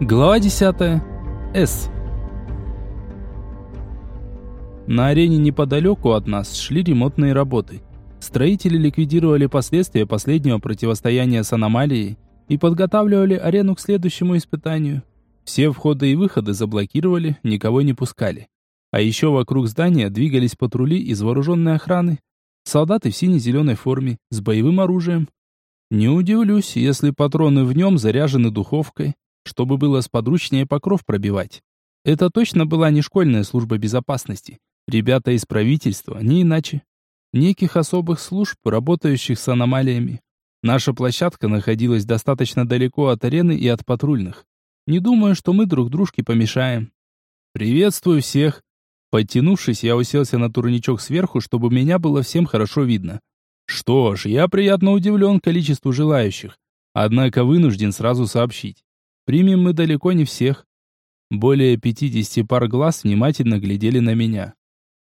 Глава 10. С. На арене неподалеку от нас шли ремонтные работы. Строители ликвидировали последствия последнего противостояния с аномалией и подготавливали арену к следующему испытанию. Все входы и выходы заблокировали, никого не пускали. А еще вокруг здания двигались патрули из вооруженной охраны. Солдаты в сине-зеленой форме, с боевым оружием. Не удивлюсь, если патроны в нем заряжены духовкой, чтобы было сподручнее покров пробивать. Это точно была не школьная служба безопасности. Ребята из правительства, не иначе. Неких особых служб, работающих с аномалиями. Наша площадка находилась достаточно далеко от арены и от патрульных. Не думаю, что мы друг дружке помешаем. «Приветствую всех!» Подтянувшись, я уселся на турничок сверху, чтобы меня было всем хорошо видно. Что ж, я приятно удивлен количеству желающих. Однако вынужден сразу сообщить. Примем мы далеко не всех. Более 50 пар глаз внимательно глядели на меня.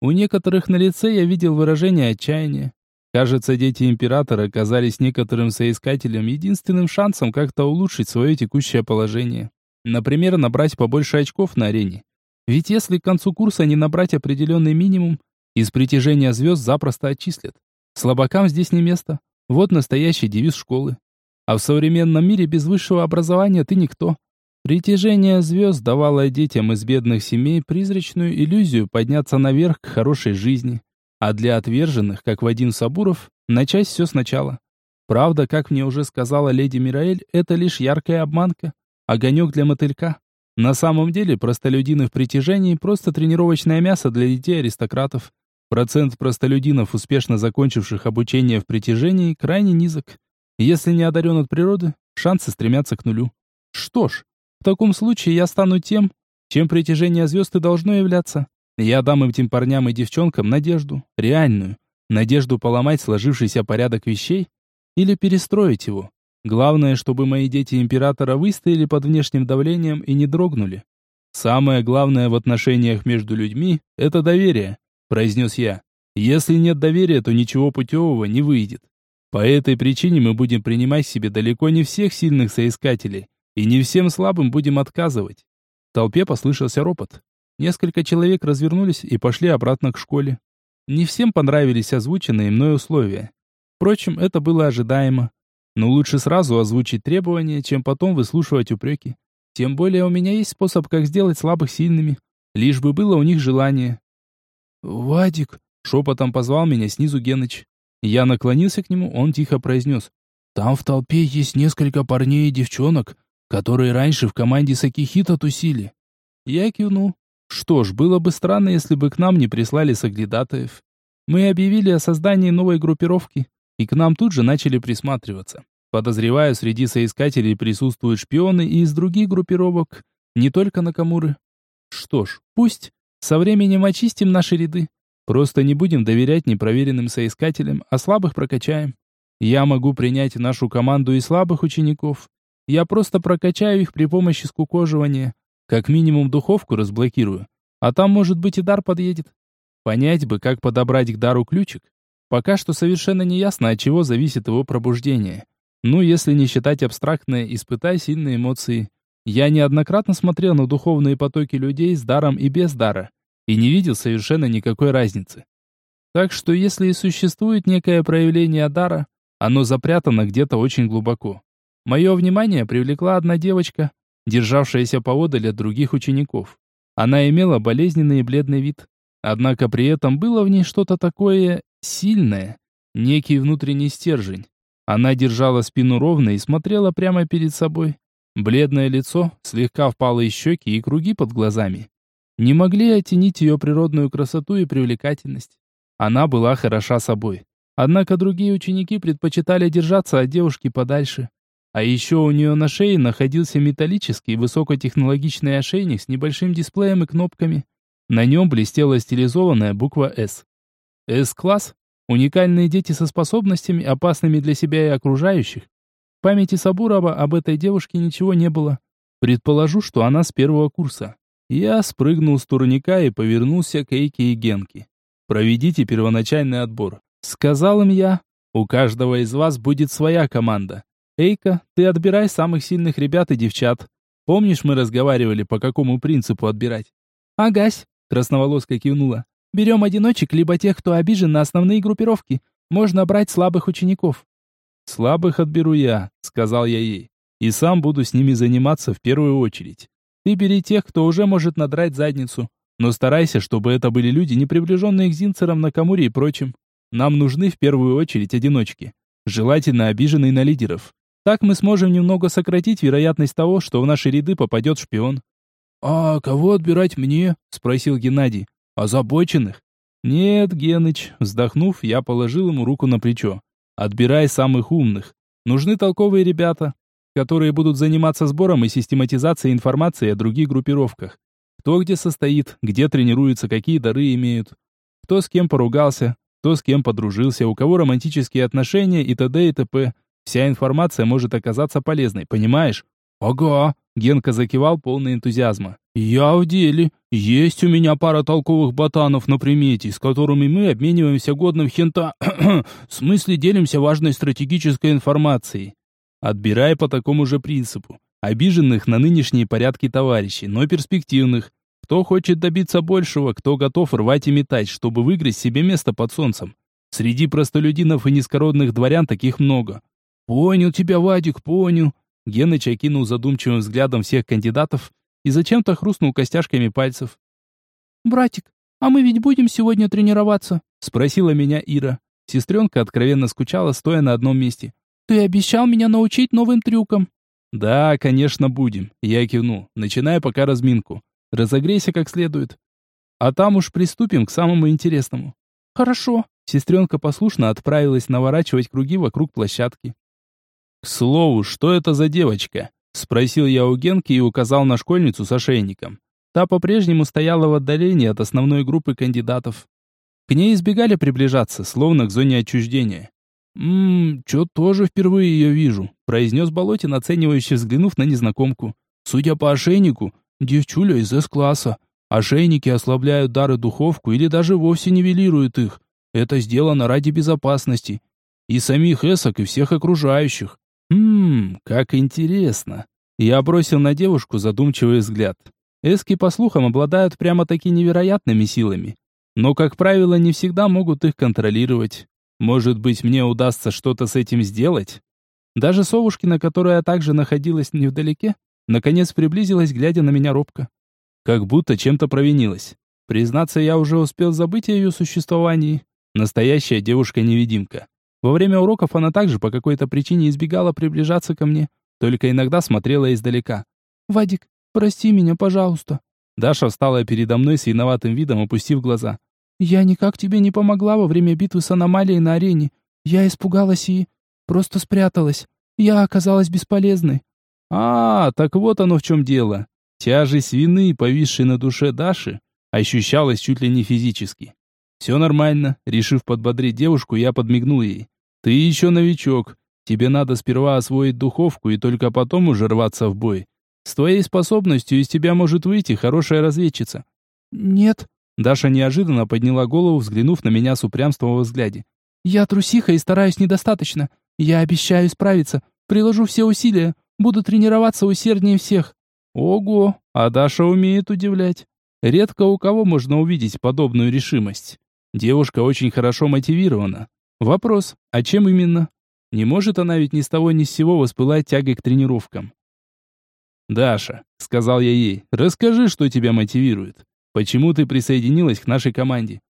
У некоторых на лице я видел выражение отчаяния. Кажется, дети императора казались некоторым соискателям единственным шансом как-то улучшить свое текущее положение. Например, набрать побольше очков на арене. Ведь если к концу курса не набрать определенный минимум, из притяжения звезд запросто отчислят. Слабакам здесь не место. Вот настоящий девиз школы. А в современном мире без высшего образования ты никто. Притяжение звезд давало детям из бедных семей призрачную иллюзию подняться наверх к хорошей жизни. А для отверженных, как Вадим Сабуров, начать все сначала. Правда, как мне уже сказала леди Мираэль, это лишь яркая обманка, огонек для мотылька. На самом деле, простолюдины в притяжении – просто тренировочное мясо для детей аристократов. Процент простолюдинов, успешно закончивших обучение в притяжении, крайне низок. Если не одарен от природы, шансы стремятся к нулю. Что ж, в таком случае я стану тем, чем притяжение звезд и должно являться. Я дам этим парням и девчонкам надежду, реальную, надежду поломать сложившийся порядок вещей или перестроить его. Главное, чтобы мои дети императора выстояли под внешним давлением и не дрогнули. Самое главное в отношениях между людьми – это доверие, произнес я. Если нет доверия, то ничего путевого не выйдет. По этой причине мы будем принимать себе далеко не всех сильных соискателей, и не всем слабым будем отказывать. В толпе послышался ропот. Несколько человек развернулись и пошли обратно к школе. Не всем понравились озвученные мной условия. Впрочем, это было ожидаемо. Но лучше сразу озвучить требования, чем потом выслушивать упреки. Тем более у меня есть способ, как сделать слабых сильными, лишь бы было у них желание. «Вадик!» — шепотом позвал меня снизу Геныч. Я наклонился к нему, он тихо произнес. «Там в толпе есть несколько парней и девчонок, которые раньше в команде Сакихита тусили». Я кивнул. Что ж, было бы странно, если бы к нам не прислали соглядатаев. Мы объявили о создании новой группировки, и к нам тут же начали присматриваться. Подозреваю, среди соискателей присутствуют шпионы и из других группировок, не только Накамуры. Что ж, пусть. Со временем очистим наши ряды. Просто не будем доверять непроверенным соискателям, а слабых прокачаем. Я могу принять нашу команду и слабых учеников. Я просто прокачаю их при помощи скукоживания. Как минимум духовку разблокирую. А там, может быть, и дар подъедет. Понять бы, как подобрать к дару ключик. Пока что совершенно не ясно, от чего зависит его пробуждение. Ну, если не считать абстрактное, испытай сильные эмоции. Я неоднократно смотрел на духовные потоки людей с даром и без дара и не видел совершенно никакой разницы. Так что если и существует некое проявление дара, оно запрятано где-то очень глубоко. Мое внимание привлекла одна девочка, державшаяся поодаль от других учеников. Она имела болезненный и бледный вид, однако при этом было в ней что-то такое сильное, некий внутренний стержень. Она держала спину ровно и смотрела прямо перед собой. Бледное лицо, слегка впалые щеки и круги под глазами не могли оттенить ее природную красоту и привлекательность. Она была хороша собой. Однако другие ученики предпочитали держаться от девушки подальше. А еще у нее на шее находился металлический высокотехнологичный ошейник с небольшим дисплеем и кнопками. На нем блестела стилизованная буква «С». «С-класс» — уникальные дети со способностями, опасными для себя и окружающих. В памяти Сабурова об этой девушке ничего не было. Предположу, что она с первого курса. Я спрыгнул с турника и повернулся к Эйке и Генке. «Проведите первоначальный отбор». Сказал им я, «У каждого из вас будет своя команда. Эйка, ты отбирай самых сильных ребят и девчат. Помнишь, мы разговаривали, по какому принципу отбирать? Агась, красноволоска кивнула. Берем одиночек, либо тех, кто обижен на основные группировки. Можно брать слабых учеников. Слабых отберу я, сказал я ей. И сам буду с ними заниматься в первую очередь. Ты бери тех, кто уже может надрать задницу. Но старайся, чтобы это были люди, не приближенные к Зинцерам, Накамуре и прочим. Нам нужны в первую очередь одиночки. Желательно обиженные на лидеров. Так мы сможем немного сократить вероятность того, что в наши ряды попадет шпион. «А кого отбирать мне?» – спросил Геннадий. «Озабоченных?» «Нет, Геныч», вздохнув, я положил ему руку на плечо. «Отбирай самых умных. Нужны толковые ребята, которые будут заниматься сбором и систематизацией информации о других группировках. Кто где состоит, где тренируется, какие дары имеют. Кто с кем поругался, кто с кем подружился, у кого романтические отношения и т.д. и т.п. Вся информация может оказаться полезной, понимаешь? Ага, Генка закивал полный энтузиазма. Я в деле. Есть у меня пара толковых ботанов на примете, с которыми мы обмениваемся годным хента... в смысле делимся важной стратегической информацией. Отбирай по такому же принципу. Обиженных на нынешние порядки товарищей, но перспективных. Кто хочет добиться большего, кто готов рвать и метать, чтобы выиграть себе место под солнцем. Среди простолюдинов и низкородных дворян таких много. Понял тебя, Вадик, понял. Геныч окинул задумчивым взглядом всех кандидатов и зачем-то хрустнул костяшками пальцев. «Братик, а мы ведь будем сегодня тренироваться?» Спросила меня Ира. Сестренка откровенно скучала, стоя на одном месте. «Ты обещал меня научить новым трюкам». «Да, конечно, будем», — я кивнул, начиная пока разминку. Разогрейся как следует. А там уж приступим к самому интересному. Хорошо. Сестренка послушно отправилась наворачивать круги вокруг площадки. К слову, что это за девочка? Спросил я у Генки и указал на школьницу с ошейником. Та по-прежнему стояла в отдалении от основной группы кандидатов. К ней избегали приближаться, словно к зоне отчуждения. «Ммм, чё тоже впервые ее вижу», произнес Болотин, оценивающе взглянув на незнакомку. «Судя по ошейнику, Девчуля из С-класса. Ошейники ослабляют дары духовку или даже вовсе нивелируют их. Это сделано ради безопасности. И самих эсок, и всех окружающих. Хм, как интересно. Я бросил на девушку задумчивый взгляд. Эски, по слухам, обладают прямо-таки невероятными силами. Но, как правило, не всегда могут их контролировать. Может быть, мне удастся что-то с этим сделать? Даже совушкина, которая также находилась невдалеке, Наконец приблизилась, глядя на меня робко. Как будто чем-то провинилась. Признаться, я уже успел забыть о ее существовании. Настоящая девушка-невидимка. Во время уроков она также по какой-то причине избегала приближаться ко мне, только иногда смотрела издалека. «Вадик, прости меня, пожалуйста». Даша встала передо мной с виноватым видом, опустив глаза. «Я никак тебе не помогла во время битвы с аномалией на арене. Я испугалась и... просто спряталась. Я оказалась бесполезной. А, так вот оно в чем дело. Тяжесть вины, повисшей на душе Даши, ощущалась чуть ли не физически. Все нормально. Решив подбодрить девушку, я подмигнул ей. Ты еще новичок. Тебе надо сперва освоить духовку и только потом уже рваться в бой. С твоей способностью из тебя может выйти хорошая разведчица. Нет. Даша неожиданно подняла голову, взглянув на меня с упрямством во взгляде. Я трусиха и стараюсь недостаточно. Я обещаю справиться. Приложу все усилия. Буду тренироваться усерднее всех. Ого, а Даша умеет удивлять. Редко у кого можно увидеть подобную решимость. Девушка очень хорошо мотивирована. Вопрос, а чем именно? Не может она ведь ни с того ни с сего воспылать тягой к тренировкам. «Даша», — сказал я ей, — «расскажи, что тебя мотивирует. Почему ты присоединилась к нашей команде?»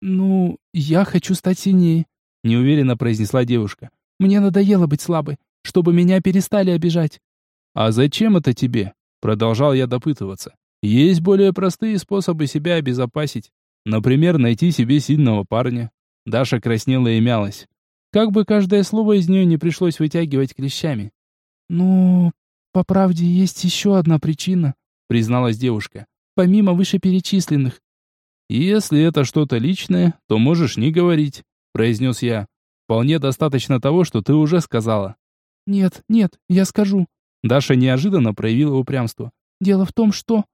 «Ну, я хочу стать сильнее», — неуверенно произнесла девушка. «Мне надоело быть слабой чтобы меня перестали обижать. А зачем это тебе? Продолжал я допытываться. Есть более простые способы себя обезопасить. Например, найти себе сильного парня. Даша краснела и мялась. Как бы каждое слово из нее не пришлось вытягивать клещами. «Ну, по правде, есть еще одна причина», призналась девушка. «Помимо вышеперечисленных». «Если это что-то личное, то можешь не говорить», произнес я. «Вполне достаточно того, что ты уже сказала». «Нет, нет, я скажу». Даша неожиданно проявила упрямство. «Дело в том, что...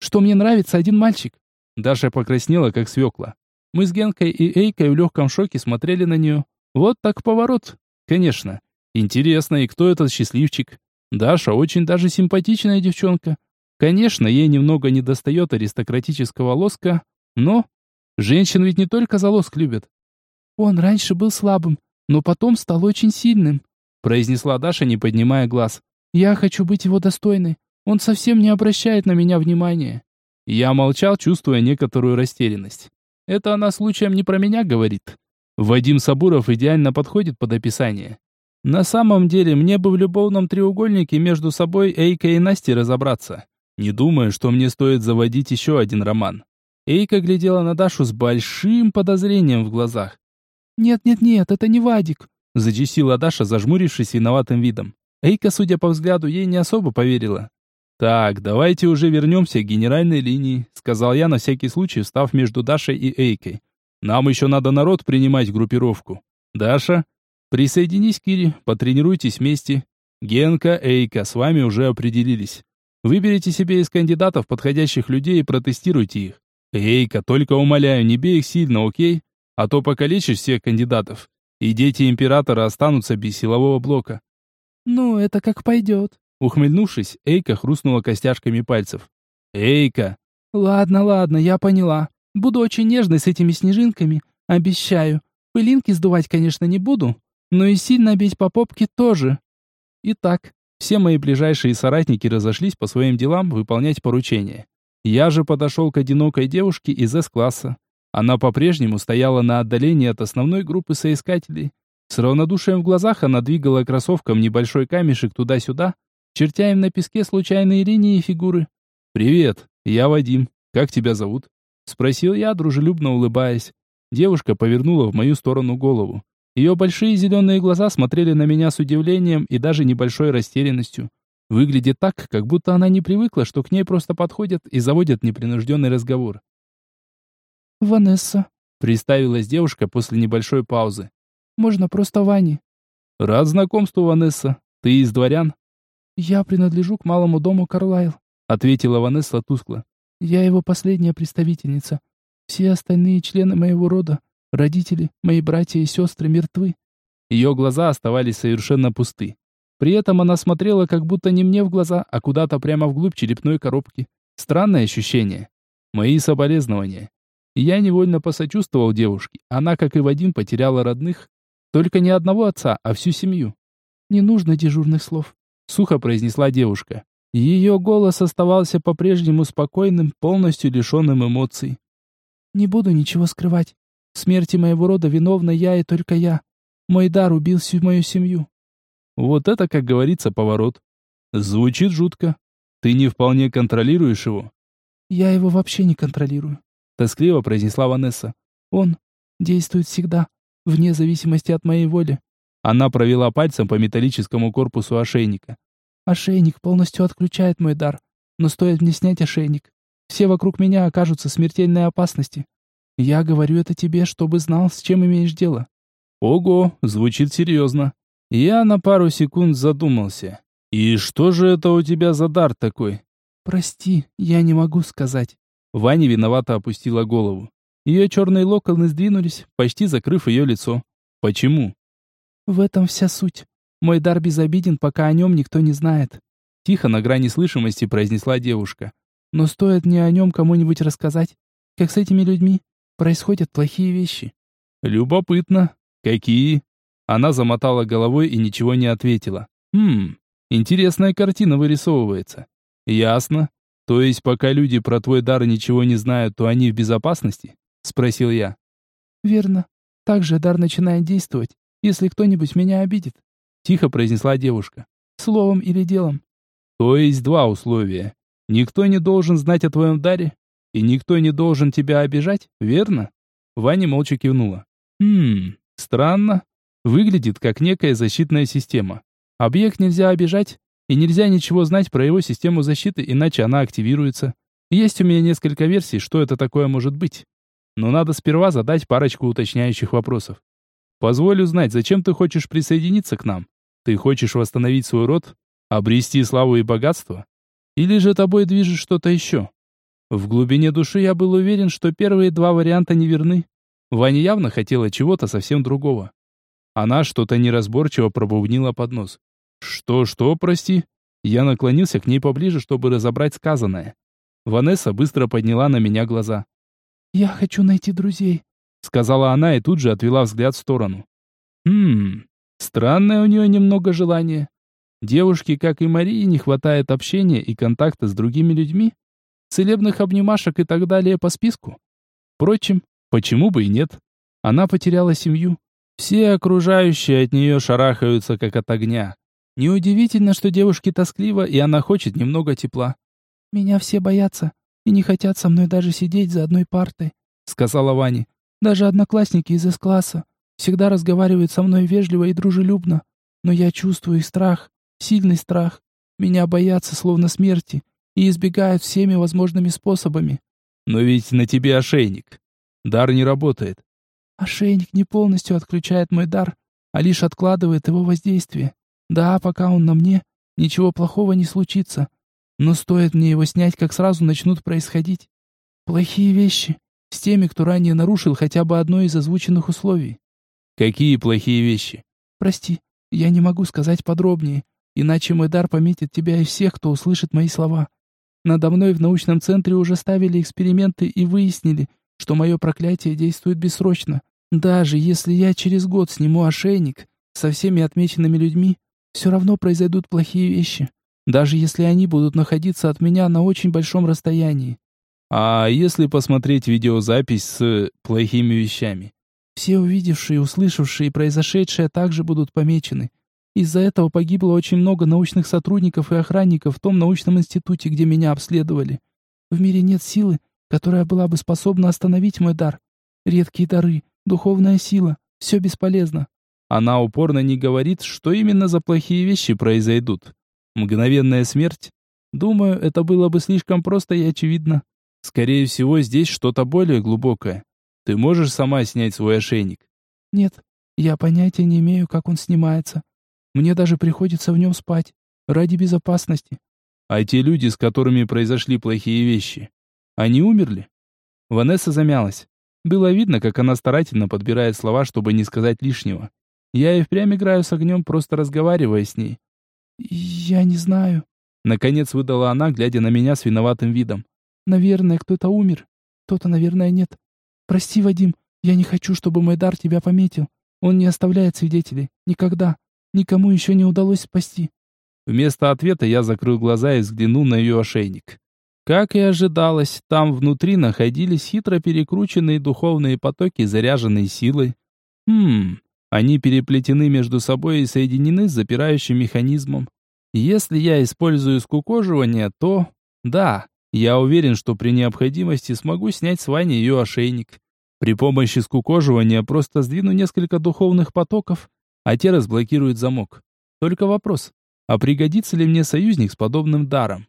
что мне нравится один мальчик». Даша покраснела, как свекла. Мы с Генкой и Эйкой в легком шоке смотрели на нее. Вот так поворот. Конечно. Интересно, и кто этот счастливчик? Даша очень даже симпатичная девчонка. Конечно, ей немного недостает аристократического лоска, но... Женщин ведь не только за лоск любят. Он раньше был слабым, но потом стал очень сильным, произнесла Даша, не поднимая глаз. Я хочу быть его достойной. Он совсем не обращает на меня внимания. Я молчал, чувствуя некоторую растерянность. Это она случаем не про меня говорит. Вадим Сабуров идеально подходит под описание. На самом деле, мне бы в любовном треугольнике между собой Эйка и Настей разобраться. Не думаю, что мне стоит заводить еще один роман. Эйка глядела на Дашу с большим подозрением в глазах. «Нет-нет-нет, это не Вадик», — зачистила Даша, зажмурившись виноватым видом. Эйка, судя по взгляду, ей не особо поверила. «Так, давайте уже вернемся к генеральной линии», — сказал я на всякий случай, встав между Дашей и Эйкой. «Нам еще надо народ принимать группировку. Даша, присоединись к Кире, потренируйтесь вместе. Генка, Эйка, с вами уже определились. Выберите себе из кандидатов подходящих людей и протестируйте их. Эйка, только умоляю, не бей их сильно, окей? А то покалечишь всех кандидатов, и дети императора останутся без силового блока. Ну, это как пойдет. Ухмыльнувшись, Эйка хрустнула костяшками пальцев. Эйка. Ладно, ладно, я поняла. Буду очень нежной с этими снежинками, обещаю. Пылинки сдувать, конечно, не буду, но и сильно бить по попке тоже. Итак, все мои ближайшие соратники разошлись по своим делам выполнять поручения. Я же подошел к одинокой девушке из С-класса. Она по-прежнему стояла на отдалении от основной группы соискателей. С равнодушием в глазах она двигала кроссовком небольшой камешек туда-сюда, чертя им на песке случайные линии и фигуры. «Привет, я Вадим. Как тебя зовут?» Спросил я, дружелюбно улыбаясь. Девушка повернула в мою сторону голову. Ее большие зеленые глаза смотрели на меня с удивлением и даже небольшой растерянностью. Выглядит так, как будто она не привыкла, что к ней просто подходят и заводят непринужденный разговор. «Ванесса», — представилась девушка после небольшой паузы. «Можно просто Вани». «Рад знакомству, Ванесса. Ты из дворян?» «Я принадлежу к малому дому Карлайл», — ответила Ванесса тускло. «Я его последняя представительница. Все остальные члены моего рода Родители, мои братья и сестры мертвы. Ее глаза оставались совершенно пусты. При этом она смотрела как будто не мне в глаза, а куда-то прямо вглубь черепной коробки. Странное ощущение. Мои соболезнования. я невольно посочувствовал девушке. Она, как и Вадим, потеряла родных. Только не одного отца, а всю семью. «Не нужно дежурных слов», — сухо произнесла девушка. Ее голос оставался по-прежнему спокойным, полностью лишенным эмоций. «Не буду ничего скрывать. Смерти моего рода виновна я и только я. Мой дар убил всю мою семью. Вот это, как говорится, поворот. Звучит жутко. Ты не вполне контролируешь его. Я его вообще не контролирую, тоскливо произнесла Ванесса. Он действует всегда, вне зависимости от моей воли. Она провела пальцем по металлическому корпусу ошейника. Ошейник полностью отключает мой дар, но стоит мне снять ошейник, все вокруг меня окажутся в смертельной опасности. Я говорю это тебе, чтобы знал, с чем имеешь дело. Ого, звучит серьезно. Я на пару секунд задумался. И что же это у тебя за дар такой? Прости, я не могу сказать. Ваня виновато опустила голову. Ее черные локоны сдвинулись, почти закрыв ее лицо. Почему? В этом вся суть. Мой дар безобиден, пока о нем никто не знает. Тихо на грани слышимости произнесла девушка. Но стоит мне о нем кому-нибудь рассказать, как с этими людьми, происходят плохие вещи. Любопытно. Какие? Она замотала головой и ничего не ответила. Хм, интересная картина вырисовывается. Ясно. То есть пока люди про твой дар ничего не знают, то они в безопасности? Спросил я. Верно. Также дар начинает действовать, если кто-нибудь меня обидит. Тихо произнесла девушка. Словом или делом. То есть два условия. Никто не должен знать о твоем даре, и никто не должен тебя обижать, верно? Ваня молча кивнула. Хм, странно. Выглядит как некая защитная система. Объект нельзя обижать, и нельзя ничего знать про его систему защиты, иначе она активируется. Есть у меня несколько версий, что это такое может быть. Но надо сперва задать парочку уточняющих вопросов. Позволь узнать, зачем ты хочешь присоединиться к нам? Ты хочешь восстановить свой род? Обрести славу и богатство? Или же тобой движет что-то еще? В глубине души я был уверен, что первые два варианта неверны. Ваня явно хотела чего-то совсем другого. Она что-то неразборчиво пробубнила под нос. «Что-что, прости?» Я наклонился к ней поближе, чтобы разобрать сказанное. Ванесса быстро подняла на меня глаза. «Я хочу найти друзей», — сказала она и тут же отвела взгляд в сторону. «Хм, странное у нее немного желание. Девушке, как и Марии, не хватает общения и контакта с другими людьми, целебных обнимашек и так далее по списку. Впрочем, почему бы и нет? Она потеряла семью. Все окружающие от нее шарахаются, как от огня. Неудивительно, что девушке тоскливо, и она хочет немного тепла. «Меня все боятся и не хотят со мной даже сидеть за одной партой», сказала Ваня. «Даже одноклассники из С-класса всегда разговаривают со мной вежливо и дружелюбно, но я чувствую их страх, сильный страх. Меня боятся словно смерти и избегают всеми возможными способами». «Но ведь на тебе ошейник. Дар не работает». «Ошейник не полностью отключает мой дар, а лишь откладывает его воздействие. Да, пока он на мне, ничего плохого не случится. Но стоит мне его снять, как сразу начнут происходить плохие вещи с теми, кто ранее нарушил хотя бы одно из озвученных условий. Какие плохие вещи? Прости, я не могу сказать подробнее, иначе мой дар пометит тебя и всех, кто услышит мои слова. Надо мной в научном центре уже ставили эксперименты и выяснили, что мое проклятие действует бессрочно. Даже если я через год сниму ошейник со всеми отмеченными людьми, все равно произойдут плохие вещи, даже если они будут находиться от меня на очень большом расстоянии. А если посмотреть видеозапись с плохими вещами? Все увидевшие, услышавшие произошедшее также будут помечены. Из-за этого погибло очень много научных сотрудников и охранников в том научном институте, где меня обследовали. В мире нет силы, которая была бы способна остановить мой дар. Редкие дары, духовная сила — все бесполезно. Она упорно не говорит, что именно за плохие вещи произойдут. Мгновенная смерть? Думаю, это было бы слишком просто и очевидно. Скорее всего, здесь что-то более глубокое. Ты можешь сама снять свой ошейник? Нет, я понятия не имею, как он снимается. Мне даже приходится в нем спать, ради безопасности. А те люди, с которыми произошли плохие вещи, они умерли? Ванесса замялась. Было видно, как она старательно подбирает слова, чтобы не сказать лишнего. Я и впрямь играю с огнем, просто разговаривая с ней. «Я не знаю», — наконец выдала она, глядя на меня с виноватым видом. «Наверное, кто-то умер. Кто-то, наверное, нет. Прости, Вадим, я не хочу, чтобы мой дар тебя пометил. Он не оставляет свидетелей. Никогда. Никому еще не удалось спасти». Вместо ответа я закрыл глаза и взглянул на ее ошейник. Как и ожидалось, там внутри находились хитро перекрученные духовные потоки, заряженные силой. Хм, они переплетены между собой и соединены с запирающим механизмом. Если я использую скукоживание, то... Да, я уверен, что при необходимости смогу снять с Вани ее ошейник. При помощи скукоживания просто сдвину несколько духовных потоков, а те разблокируют замок. Только вопрос, а пригодится ли мне союзник с подобным даром?